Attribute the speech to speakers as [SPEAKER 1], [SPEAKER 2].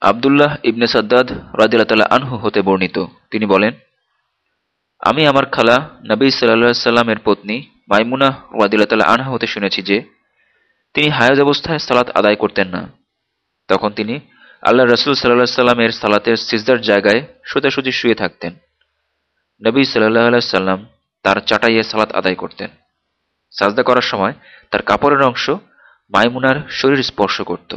[SPEAKER 1] আবদুল্লাহ ইবনে সাদ্দাদ রাদিল্লা আনহু হতে বর্ণিত। তিনি বলেন, আমি আমার খালা নবী সাল্লা সাল্লামের পত্নী মাইমুনা রাদিল্লা আনহা হতে শুনেছি যে, তিনি হায়াজ অবস্থায় সালাত আদায় করতেন না। তখন তিনি আল্লাহ রসুল সাল্লাহ সাল্লামের সালাতের সিজদার জায়গায় সোজাসুজি শুয়ে থাকতেন। নবী সাল্লাহ সাল্লাম তার চাটাইয়ে সালাত আদায় করতেন। সাজদা করার সময় তার কাপড়ের অংশ মাইমুনার শরীর স্পর্শ করত।